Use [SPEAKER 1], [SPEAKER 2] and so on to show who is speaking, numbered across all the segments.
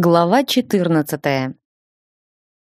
[SPEAKER 1] Глава 14.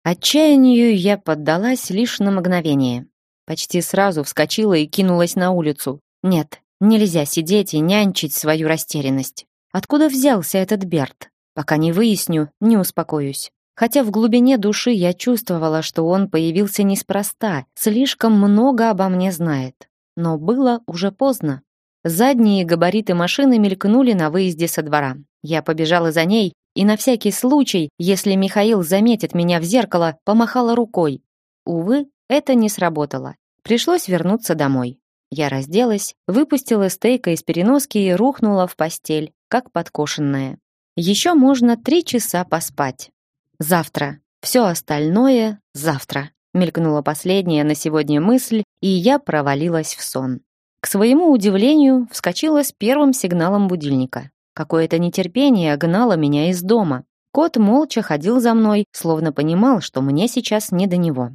[SPEAKER 1] Отчаянию я поддалась лишь на мгновение. Почти сразу вскочила и кинулась на улицу. Нет, нельзя сидеть и нянчить свою растерянность. Откуда взялся этот Берт? Пока не выясню, не успокоюсь. Хотя в глубине души я чувствовала, что он появился неспроста, слишком много обо мне знает. Но было уже поздно. Задние габариты машины мелькнули на выезде со двора. Я побежала за ней, и на всякий случай, если Михаил заметит меня в зеркало, помахала рукой. Увы, это не сработало. Пришлось вернуться домой. Я разделась, выпустила стейка из переноски и рухнула в постель, как подкошенная. Еще можно три часа поспать. Завтра. Все остальное завтра. Мелькнула последняя на сегодня мысль, и я провалилась в сон. К своему удивлению, вскочила с первым сигналом будильника. Какое-то нетерпение гнало меня из дома. Кот молча ходил за мной, словно понимал, что мне сейчас не до него.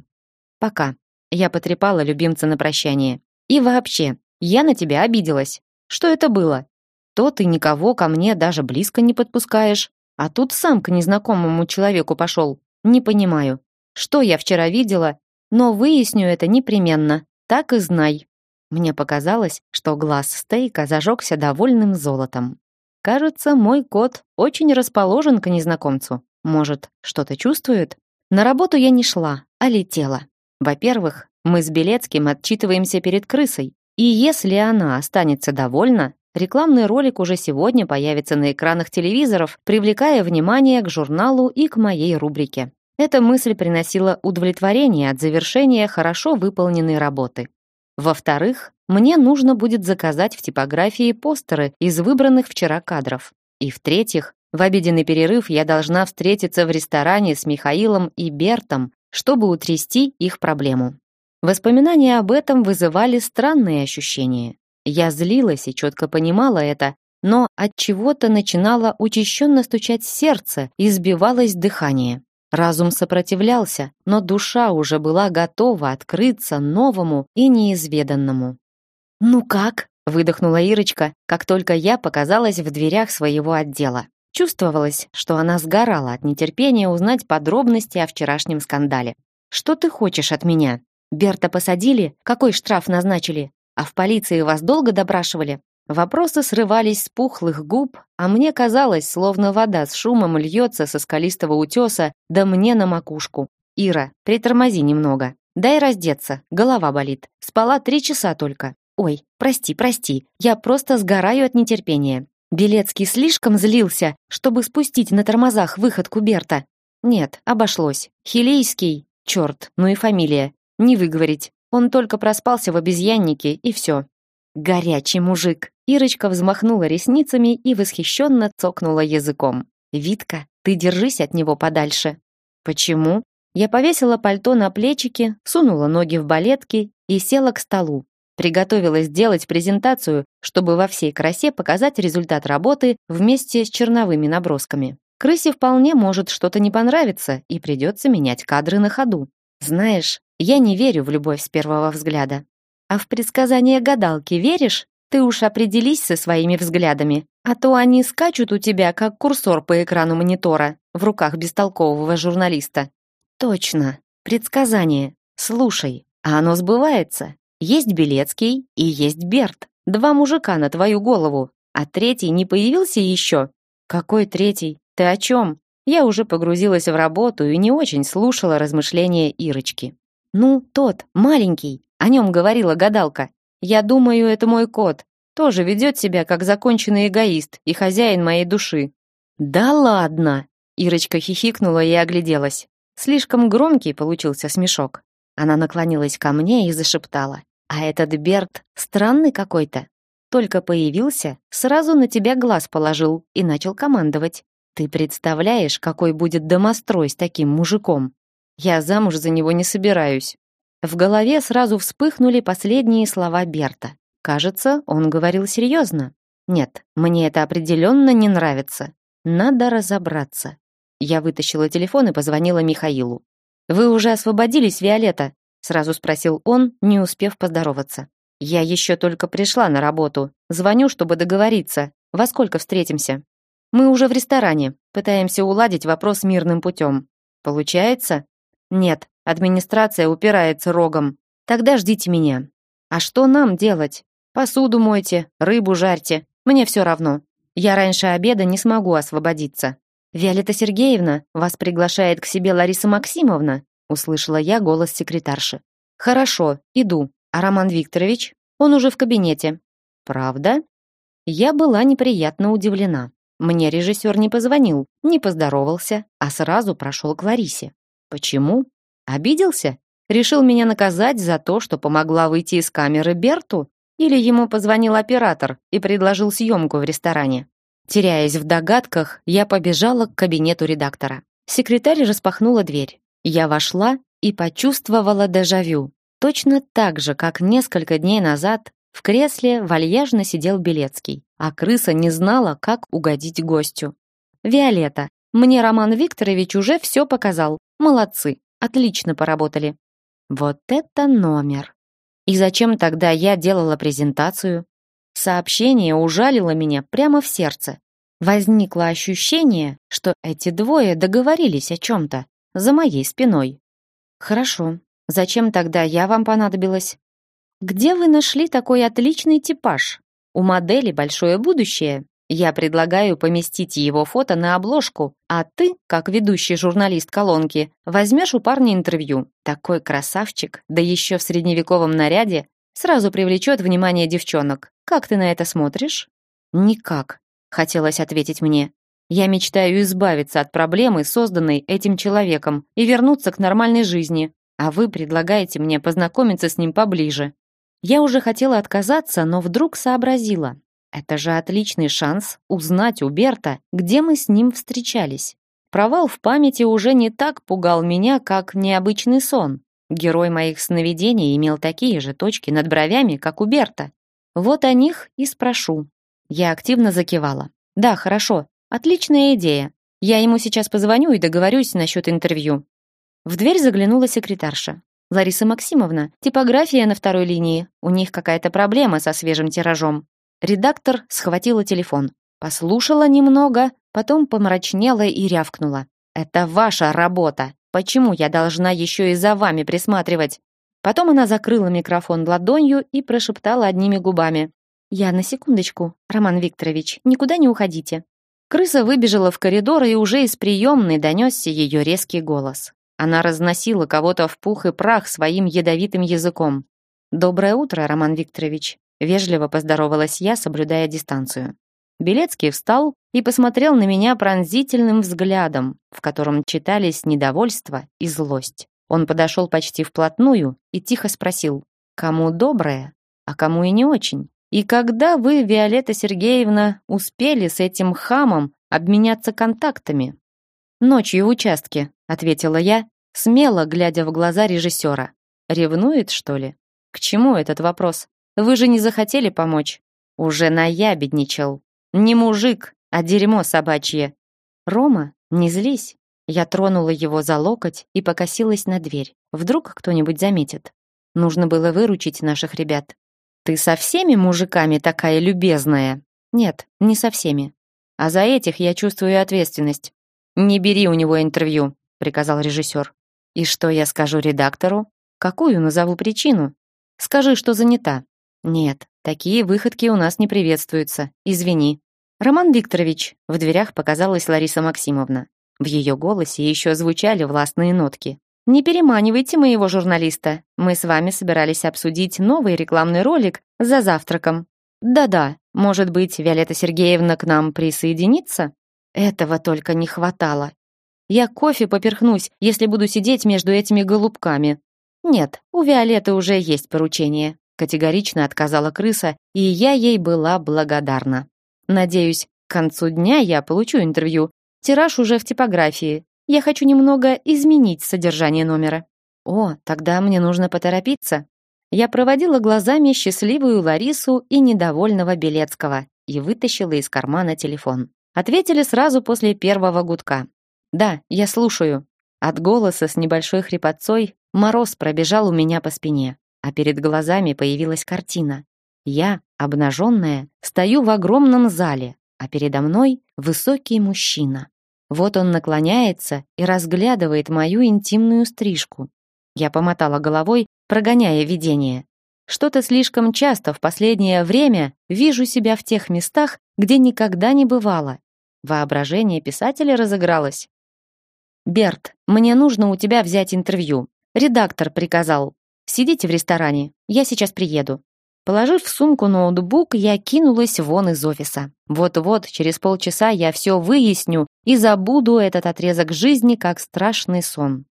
[SPEAKER 1] «Пока». Я потрепала любимца на прощание. «И вообще, я на тебя обиделась. Что это было? То ты никого ко мне даже близко не подпускаешь, а тут сам к незнакомому человеку пошел. Не понимаю, что я вчера видела, но выясню это непременно. Так и знай». Мне показалось, что глаз стейка зажегся довольным золотом. Кажется, мой кот очень расположен к незнакомцу. Может, что-то чувствует? На работу я не шла, а летела. Во-первых, мы с Белецким отчитываемся перед крысой. И если она останется довольна, рекламный ролик уже сегодня появится на экранах телевизоров, привлекая внимание к журналу и к моей рубрике. Эта мысль приносила удовлетворение от завершения хорошо выполненной работы. Во-вторых, мне нужно будет заказать в типографии постеры из выбранных вчера кадров. И в-третьих, в обеденный перерыв я должна встретиться в ресторане с Михаилом и Бертом, чтобы утрясти их проблему. Воспоминания об этом вызывали странные ощущения. Я злилась и четко понимала это, но от чего-то начинало учащенно стучать сердце и сбивалось дыхание. Разум сопротивлялся, но душа уже была готова открыться новому и неизведанному. «Ну как?» — выдохнула Ирочка, как только я показалась в дверях своего отдела. Чувствовалось, что она сгорала от нетерпения узнать подробности о вчерашнем скандале. «Что ты хочешь от меня? Берта посадили? Какой штраф назначили? А в полиции вас долго допрашивали?» Вопросы срывались с пухлых губ, а мне казалось, словно вода с шумом льется со скалистого утеса, да мне на макушку. «Ира, притормози немного. Дай раздеться, голова болит. Спала три часа только. Ой, прости, прости, я просто сгораю от нетерпения. Белецкий слишком злился, чтобы спустить на тормозах выход Куберта. Нет, обошлось. Хилейский, черт, ну и фамилия. Не выговорить. Он только проспался в обезьяннике, и все. Горячий мужик. Ирочка взмахнула ресницами и восхищенно цокнула языком. «Витка, ты держись от него подальше». «Почему?» Я повесила пальто на плечики, сунула ноги в балетки и села к столу. Приготовилась сделать презентацию, чтобы во всей красе показать результат работы вместе с черновыми набросками. Крысе вполне может что-то не понравиться, и придется менять кадры на ходу. Знаешь, я не верю в любовь с первого взгляда. А в предсказания гадалки веришь? Ты уж определись со своими взглядами, а то они скачут у тебя, как курсор по экрану монитора в руках бестолкового журналиста. Точно, предсказание. Слушай, а оно сбывается. Есть Белецкий и есть Берт. Два мужика на твою голову. А третий не появился еще? Какой третий? Ты о чем? Я уже погрузилась в работу и не очень слушала размышления Ирочки. Ну, тот, маленький, о нем говорила гадалка. Я думаю, это мой кот. Тоже ведет себя как законченный эгоист и хозяин моей души. Да ладно! Ирочка хихикнула и огляделась. Слишком громкий получился смешок. Она наклонилась ко мне и зашептала. А этот Берт странный какой-то. Только появился, сразу на тебя глаз положил и начал командовать. Ты представляешь, какой будет домострой с таким мужиком? Я замуж за него не собираюсь. В голове сразу вспыхнули последние слова Берта. Кажется, он говорил серьезно. Нет, мне это определенно не нравится. Надо разобраться. Я вытащила телефон и позвонила Михаилу. «Вы уже освободились, Виолетта?» Сразу спросил он, не успев поздороваться. Я еще только пришла на работу. Звоню, чтобы договориться. Во сколько встретимся? Мы уже в ресторане, пытаемся уладить вопрос мирным путем. Получается? Нет, администрация упирается рогом. Тогда ждите меня. А что нам делать? Посуду мойте, рыбу жарьте. Мне все равно. Я раньше обеда не смогу освободиться. Виолетта Сергеевна вас приглашает к себе Лариса Максимовна, услышала я голос секретарши. Хорошо, иду. А Роман Викторович? Он уже в кабинете. Правда? Я была неприятно удивлена. Мне режиссер не позвонил, не поздоровался, а сразу прошел к Ларисе. Почему? Обиделся? Решил меня наказать за то, что помогла выйти из камеры Берту? Или ему позвонил оператор и предложил съемку в ресторане? Теряясь в догадках, я побежала к кабинету редактора. Секретарь распахнула дверь. Я вошла и почувствовала дежавю. Точно так же, как несколько дней назад в кресле вальяжно сидел Белецкий, а крыса не знала, как угодить гостю. «Виолетта, мне Роман Викторович уже все показал. Молодцы, отлично поработали». Вот это номер. И зачем тогда я делала презентацию? Сообщение ужалило меня прямо в сердце. Возникло ощущение, что эти двое договорились о чем-то за моей спиной. Хорошо. Зачем тогда я вам понадобилась? Где вы нашли такой отличный типаж? У модели большое будущее. Я предлагаю поместить его фото на обложку, а ты, как ведущий журналист колонки, возьмешь у парня интервью. Такой красавчик, да еще в средневековом наряде, сразу привлечет внимание девчонок. Как ты на это смотришь? Никак, хотелось ответить мне. Я мечтаю избавиться от проблемы, созданной этим человеком, и вернуться к нормальной жизни. А вы предлагаете мне познакомиться с ним поближе. Я уже хотела отказаться, но вдруг сообразила. Это же отличный шанс узнать у Берта, где мы с ним встречались. Провал в памяти уже не так пугал меня, как необычный сон. Герой моих сновидений имел такие же точки над бровями, как у Берта. Вот о них и спрошу. Я активно закивала. Да, хорошо. Отличная идея. Я ему сейчас позвоню и договорюсь насчет интервью. В дверь заглянула секретарша. Лариса Максимовна, типография на второй линии. У них какая-то проблема со свежим тиражом. Редактор схватила телефон, послушала немного, потом помрачнела и рявкнула. «Это ваша работа. Почему я должна еще и за вами присматривать?» Потом она закрыла микрофон ладонью и прошептала одними губами. «Я на секундочку, Роман Викторович, никуда не уходите». Крыса выбежала в коридор, и уже из приемной донесся ее резкий голос. Она разносила кого-то в пух и прах своим ядовитым языком. «Доброе утро, Роман Викторович. Вежливо поздоровалась я, соблюдая дистанцию. Белецкий встал и посмотрел на меня пронзительным взглядом, в котором читались недовольство и злость. Он подошел почти вплотную и тихо спросил, «Кому доброе, а кому и не очень? И когда вы, Виолетта Сергеевна, успели с этим хамом обменяться контактами?» «Ночью в участке», — ответила я, смело глядя в глаза режиссера. «Ревнует, что ли? К чему этот вопрос? Вы же не захотели помочь. Уже наябедничал. Не мужик, а дерьмо собачье. Рома, не злись. Я тронула его за локоть и покосилась на дверь. Вдруг кто-нибудь заметит. Нужно было выручить наших ребят. Ты со всеми мужиками такая любезная? Нет, не со всеми. А за этих я чувствую ответственность. Не бери у него интервью, приказал режиссер. И что я скажу редактору? Какую назову причину? Скажи, что занята. Нет, такие выходки у нас не приветствуются. Извини. Роман Викторович, в дверях показалась Лариса Максимовна. В ее голосе еще звучали властные нотки. Не переманивайте моего журналиста. Мы с вами собирались обсудить новый рекламный ролик за завтраком. Да-да, может быть, Виолетта Сергеевна к нам присоединится? Этого только не хватало. Я кофе поперхнусь, если буду сидеть между этими голубками. Нет, у Виолетты уже есть поручение. Категорично отказала крыса, и я ей была благодарна. Надеюсь, к концу дня я получу интервью. Тираж уже в типографии. Я хочу немного изменить содержание номера. О, тогда мне нужно поторопиться. Я проводила глазами счастливую Ларису и недовольного Белецкого и вытащила из кармана телефон. Ответили сразу после первого гудка. «Да, я слушаю». От голоса с небольшой хрипотцой мороз пробежал у меня по спине а перед глазами появилась картина. Я, обнаженная, стою в огромном зале. а передо мной высокий мужчина. Вот он наклоняется и разглядывает мою интимную стрижку. Я помотала головой, прогоняя видение. Что-то слишком часто в последнее время вижу себя в тех местах, где никогда не бывало. Воображение писателя разыгралось. «Берт, мне нужно у тебя взять интервью. Редактор приказал. Сидите в ресторане, я сейчас приеду». Положив в сумку ноутбук, я кинулась вон из офиса. Вот-вот, через полчаса я все выясню и забуду этот отрезок жизни как страшный сон.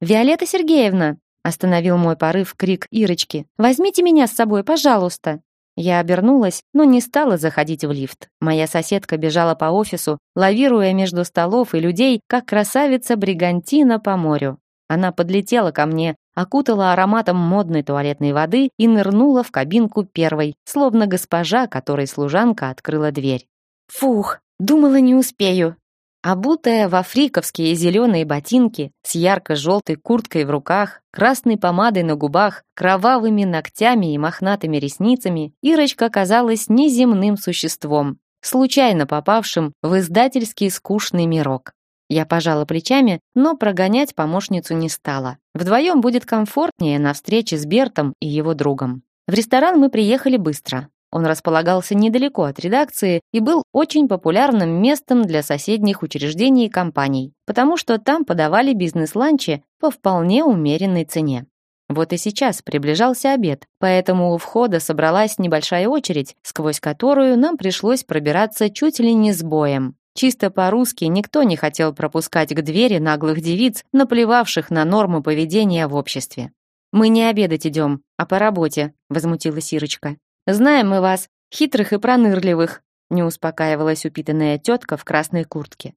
[SPEAKER 1] «Виолетта Сергеевна!» — остановил мой порыв крик Ирочки. «Возьмите меня с собой, пожалуйста!» Я обернулась, но не стала заходить в лифт. Моя соседка бежала по офису, лавируя между столов и людей, как красавица-бригантина по морю. Она подлетела ко мне, окутала ароматом модной туалетной воды и нырнула в кабинку первой, словно госпожа, которой служанка открыла дверь. «Фух, думала, не успею», Обутая в фриковские зеленые ботинки, с ярко-желтой курткой в руках, красной помадой на губах, кровавыми ногтями и мохнатыми ресницами, Ирочка казалась неземным существом, случайно попавшим в издательский скучный мирок. Я пожала плечами, но прогонять помощницу не стала. Вдвоем будет комфортнее на встрече с Бертом и его другом. В ресторан мы приехали быстро. Он располагался недалеко от редакции и был очень популярным местом для соседних учреждений и компаний, потому что там подавали бизнес-ланчи по вполне умеренной цене. Вот и сейчас приближался обед, поэтому у входа собралась небольшая очередь, сквозь которую нам пришлось пробираться чуть ли не с боем. Чисто по-русски никто не хотел пропускать к двери наглых девиц, наплевавших на нормы поведения в обществе. «Мы не обедать идем, а по работе», — возмутилась Ирочка. Знаем мы вас, хитрых и пронырливых, не успокаивалась упитанная тетка в красной куртке.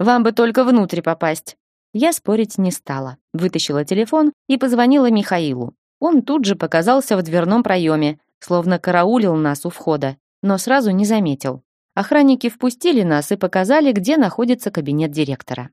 [SPEAKER 1] Вам бы только внутрь попасть. Я спорить не стала. Вытащила телефон и позвонила Михаилу. Он тут же показался в дверном проеме, словно караулил нас у входа, но сразу не заметил. Охранники впустили нас и показали, где находится кабинет директора.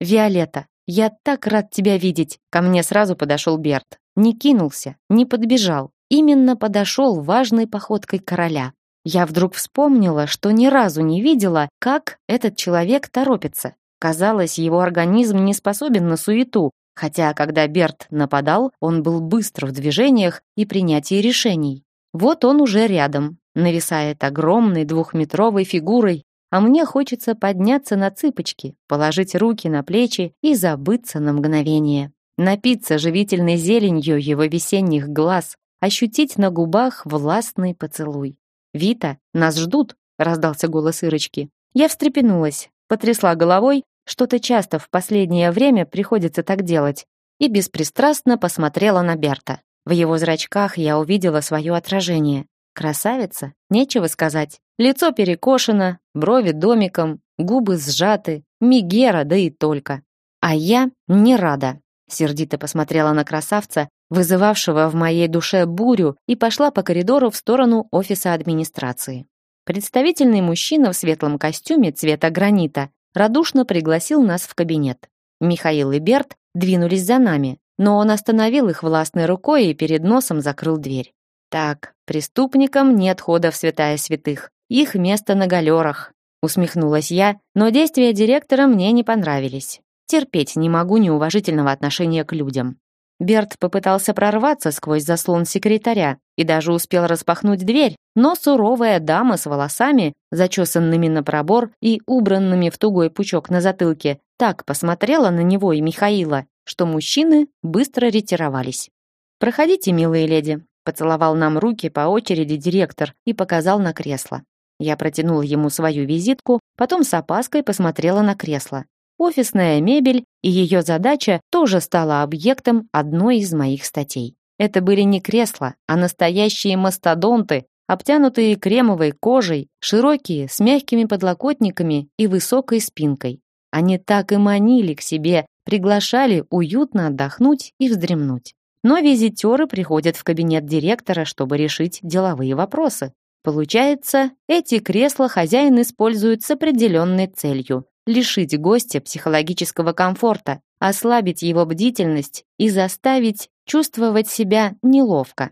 [SPEAKER 1] «Виолетта, я так рад тебя видеть!» Ко мне сразу подошел Берт. Не кинулся, не подбежал, именно подошел важной походкой короля. Я вдруг вспомнила, что ни разу не видела, как этот человек торопится. Казалось, его организм не способен на суету, хотя когда Берт нападал, он был быстр в движениях и принятии решений. Вот он уже рядом, нависает огромной двухметровой фигурой, а мне хочется подняться на цыпочки, положить руки на плечи и забыться на мгновение. Напиться живительной зеленью его весенних глаз, ощутить на губах властный поцелуй. «Вита, нас ждут!» — раздался голос Ирочки. Я встрепенулась, потрясла головой, что-то часто в последнее время приходится так делать, и беспристрастно посмотрела на Берта. В его зрачках я увидела свое отражение. Красавица, нечего сказать. Лицо перекошено, брови домиком, губы сжаты, мигера, да и только. А я не рада. Сердито посмотрела на красавца, вызывавшего в моей душе бурю, и пошла по коридору в сторону офиса администрации. Представительный мужчина в светлом костюме цвета гранита радушно пригласил нас в кабинет. Михаил и Берт двинулись за нами, но он остановил их властной рукой и перед носом закрыл дверь. Так, преступникам нет хода в святая святых. Их место на галерах. Усмехнулась я, но действия директора мне не понравились. Терпеть не могу неуважительного отношения к людям. Берт попытался прорваться сквозь заслон секретаря и даже успел распахнуть дверь, но суровая дама с волосами, зачесанными на пробор и убранными в тугой пучок на затылке, так посмотрела на него и Михаила, что мужчины быстро ретировались. «Проходите, милые леди», — поцеловал нам руки по очереди директор и показал на кресло. Я протянул ему свою визитку, потом с опаской посмотрела на кресло. Офисная мебель и ее задача тоже стала объектом одной из моих статей. Это были не кресла, а настоящие мастодонты, обтянутые кремовой кожей, широкие, с мягкими подлокотниками и высокой спинкой. Они так и манили к себе, приглашали уютно отдохнуть и вздремнуть. Но визитеры приходят в кабинет директора, чтобы решить деловые вопросы. Получается, эти кресла хозяин использует с определенной целью лишить гостя психологического комфорта, ослабить его бдительность и заставить чувствовать себя неловко.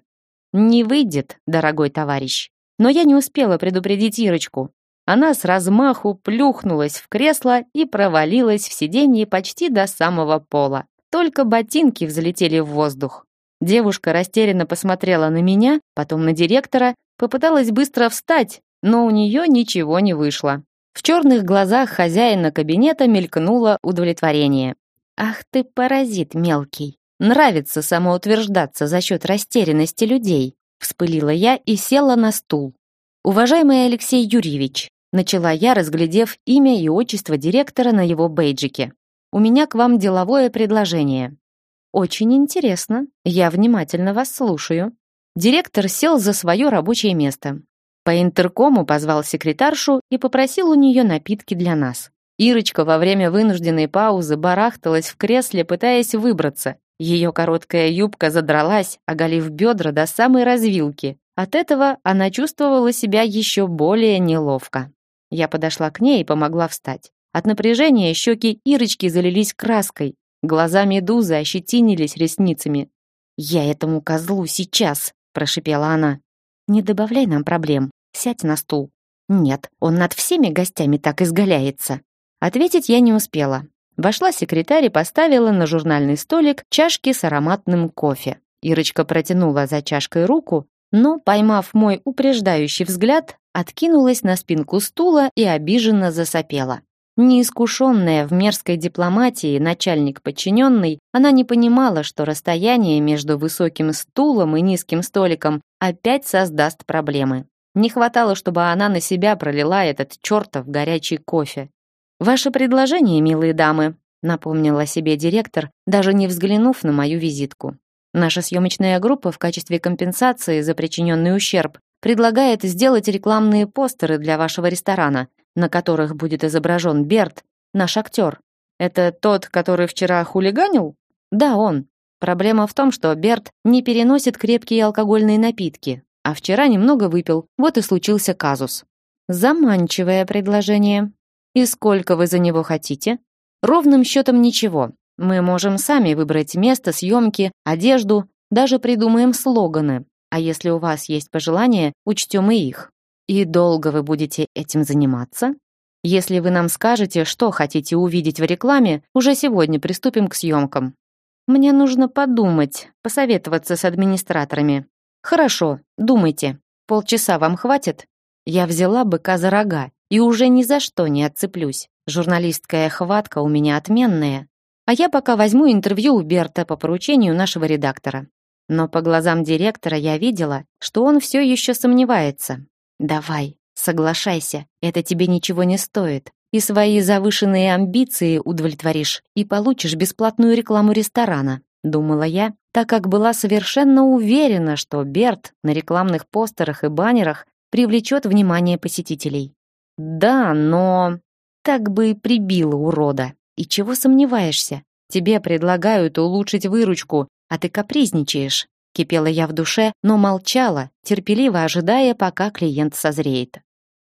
[SPEAKER 1] Не выйдет, дорогой товарищ. Но я не успела предупредить Ирочку. Она с размаху плюхнулась в кресло и провалилась в сиденье почти до самого пола. Только ботинки взлетели в воздух. Девушка растерянно посмотрела на меня, потом на директора, попыталась быстро встать, но у нее ничего не вышло. В черных глазах хозяина кабинета мелькнуло удовлетворение. «Ах ты паразит мелкий! Нравится самоутверждаться за счет растерянности людей!» Вспылила я и села на стул. «Уважаемый Алексей Юрьевич», начала я, разглядев имя и отчество директора на его бейджике. «У меня к вам деловое предложение». «Очень интересно. Я внимательно вас слушаю». Директор сел за свое рабочее место. По интеркому позвал секретаршу и попросил у нее напитки для нас. Ирочка во время вынужденной паузы барахталась в кресле, пытаясь выбраться. Ее короткая юбка задралась, оголив бедра до самой развилки. От этого она чувствовала себя еще более неловко. Я подошла к ней и помогла встать. От напряжения щеки Ирочки залились краской, глаза медузы ощетинились ресницами. «Я этому козлу сейчас!» – прошипела она. «Не добавляй нам проблем. Сядь на стул». «Нет, он над всеми гостями так изгаляется». Ответить я не успела. Вошла секретарь и поставила на журнальный столик чашки с ароматным кофе. Ирочка протянула за чашкой руку, но, поймав мой упреждающий взгляд, откинулась на спинку стула и обиженно засопела. Неискушенная в мерзкой дипломатии начальник-подчиненный, она не понимала, что расстояние между высоким стулом и низким столиком опять создаст проблемы. Не хватало, чтобы она на себя пролила этот чертов горячий кофе. «Ваше предложение, милые дамы», напомнила себе директор, даже не взглянув на мою визитку. Наша съемочная группа в качестве компенсации за причиненный ущерб предлагает сделать рекламные постеры для вашего ресторана, на которых будет изображен Берт, наш актер. Это тот, который вчера хулиганил? Да, он. Проблема в том, что Берт не переносит крепкие алкогольные напитки, а вчера немного выпил, вот и случился казус. Заманчивое предложение, и сколько вы за него хотите? Ровным счетом ничего. Мы можем сами выбрать место съемки, одежду, даже придумаем слоганы. А если у вас есть пожелания, учтем и их. И долго вы будете этим заниматься? Если вы нам скажете, что хотите увидеть в рекламе, уже сегодня приступим к съемкам. Мне нужно подумать, посоветоваться с администраторами. Хорошо, думайте. Полчаса вам хватит? Я взяла быка за рога и уже ни за что не отцеплюсь. Журналистская хватка у меня отменная. А я пока возьму интервью у Берта по поручению нашего редактора. Но по глазам директора я видела, что он все еще сомневается. Давай, соглашайся, это тебе ничего не стоит. И свои завышенные амбиции удовлетворишь, и получишь бесплатную рекламу ресторана, думала я, так как была совершенно уверена, что Берт на рекламных постерах и баннерах привлечет внимание посетителей. Да, но... Так бы и прибило урода. И чего сомневаешься? Тебе предлагают улучшить выручку, а ты капризничаешь. Кипела я в душе, но молчала, терпеливо ожидая, пока клиент созреет.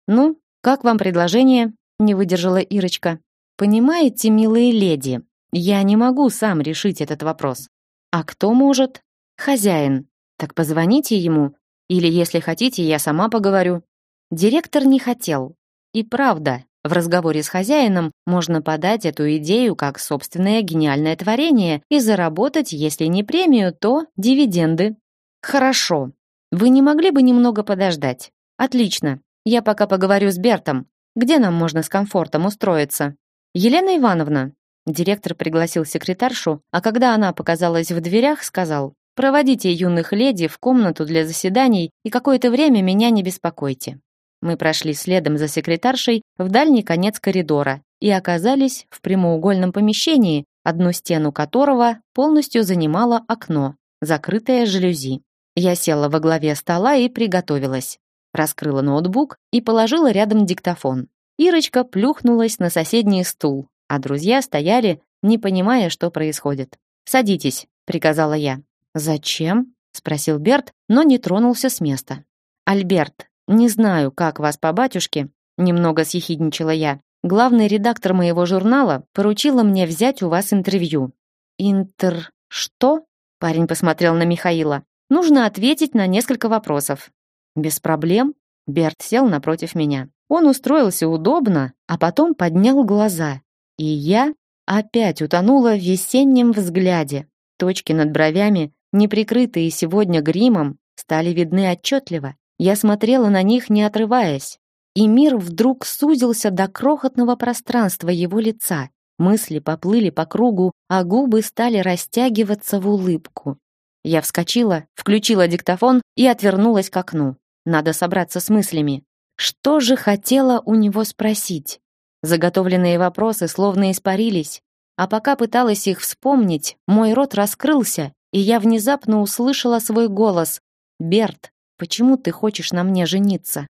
[SPEAKER 1] «Ну, как вам предложение?» — не выдержала Ирочка. «Понимаете, милые леди, я не могу сам решить этот вопрос. А кто может? Хозяин. Так позвоните ему. Или, если хотите, я сама поговорю». Директор не хотел, и правда, в разговоре с хозяином можно подать эту идею как собственное гениальное творение и заработать, если не премию, то дивиденды. Хорошо. Вы не могли бы немного подождать? Отлично. Я пока поговорю с Бертом. Где нам можно с комфортом устроиться? Елена Ивановна. Директор пригласил секретаршу, а когда она показалась в дверях, сказал: "Проводите юных леди в комнату для заседаний и какое-то время меня не беспокойте". Мы прошли следом за секретаршей в дальний конец коридора и оказались в прямоугольном помещении, одну стену которого полностью занимало окно, закрытое жалюзи. Я села во главе стола и приготовилась. Раскрыла ноутбук и положила рядом диктофон. Ирочка плюхнулась на соседний стул, а друзья стояли, не понимая, что происходит. «Садитесь», — приказала я. «Зачем?» — спросил Берт, но не тронулся с места. «Альберт, «Не знаю, как вас по батюшке», — немного съехидничала я. «Главный редактор моего журнала поручила мне взять у вас интервью». «Интер... что?» — парень посмотрел на Михаила. «Нужно ответить на несколько вопросов». «Без проблем». Берт сел напротив меня. Он устроился удобно, а потом поднял глаза. И я опять утонула в весеннем взгляде. Точки над бровями, не прикрытые сегодня гримом, стали видны отчетливо. Я смотрела на них, не отрываясь. И мир вдруг сузился до крохотного пространства его лица. Мысли поплыли по кругу, а губы стали растягиваться в улыбку. Я вскочила, включила диктофон и отвернулась к окну. Надо собраться с мыслями. Что же хотела у него спросить? Заготовленные вопросы словно испарились, а пока пыталась их вспомнить, мой рот раскрылся, и я внезапно услышала свой голос. «Берт, почему ты хочешь на мне жениться?»